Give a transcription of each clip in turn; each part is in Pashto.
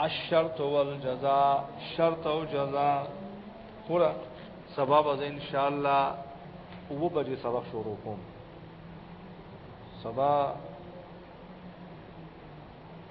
الشرط والجزاء شرط او جزاء خورا سبب از ان شاء الله وو بجې سبق شروع کوم سبا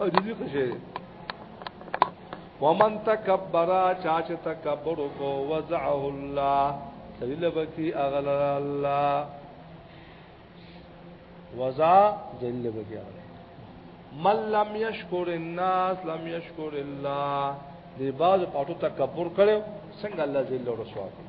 او دې څه شي ومن تکبر چا چې تکبر کو وزعه الله ذلیل بکی اغل الله وزا ذلیل بکی اغل من لم یشکر الناس لم یشکر الله دی باز پټو تکبر کړو څنګه الله ذلیل رسوا کړو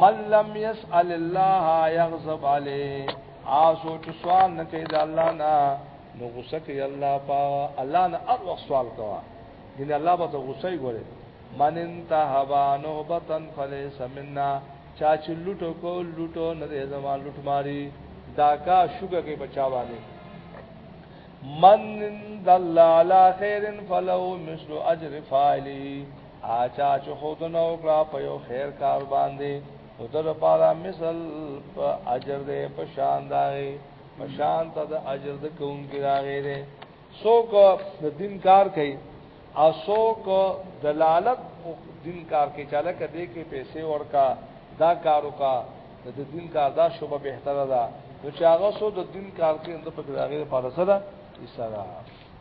من لم يسأل الله يغضب عليه آسو چې سوال نه کوي د الله نه نو غوسه کوي الله پا الله نه هر وخت سوال کوه دین الله به ته غوسه ګوري من انتهبا نوبتن فلیس منا چا چې لوټو کو لوټو نه دې زما لوټ ماری دا کا شګه کې بچا والے من دل علی خیر فلو مثل اجر فاعلی آچا چې خودنه وکړه په یو خیر کار باندې نو د لپاره مثل په اجر دې په شان داغي په شان ته د اجر د کوونکی راغی دې څوک د دین کار کوي او څوک دلالت دین کار کوي چاله کدی کې پیسې ورکا دا کارو کا د دین کار دا شوبه بهتره ده نو چې هغه سو د دین کار کې اند په دغه لپاره سره ایسره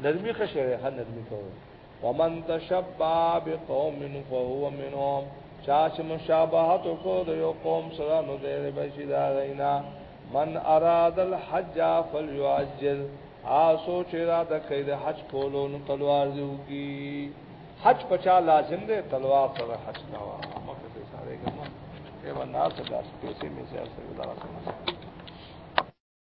نرمی خشه ده ها نرمی کو ومن تشبع بقوم فهو منهم چاچ مشابهت کو د یو قوم سره نو دیر بشی دا غینا من اراد الحج فلیعجل آسو چې را د قید حج کولو نو تلوار دیو کی حج پچا لازم ده تلوار سره حج کوا مکه ته ساره ګما ته ونه تاسو پیسې مې سره سره دا راځم